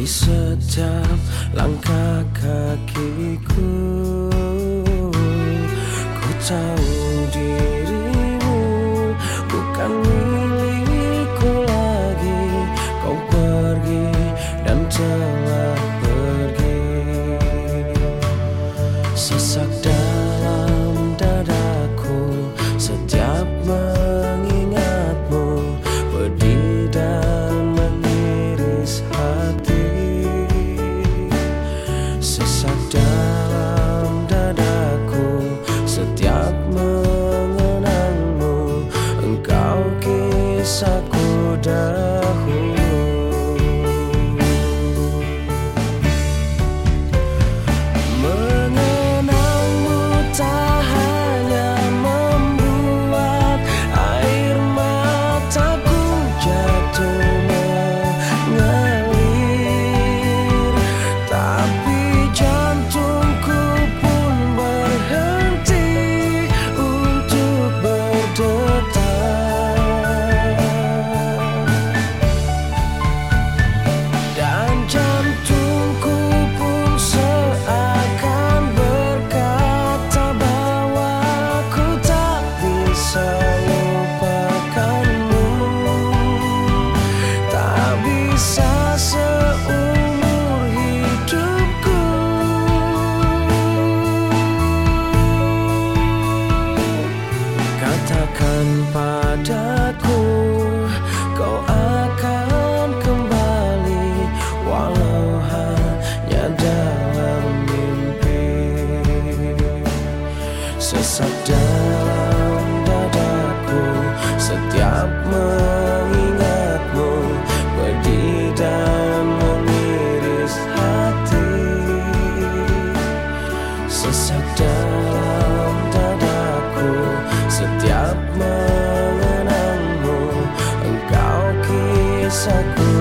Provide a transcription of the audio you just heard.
Di setiap langkah kakiku Ku tahu dirimu bukan milikku lagi. Kau pergi dan telah sesak dalam dadaku Setiap mengingatmu Pedih dan mengiris hati. Sesak dalam dadaku Setiap mengenangmu Engkau kisahku.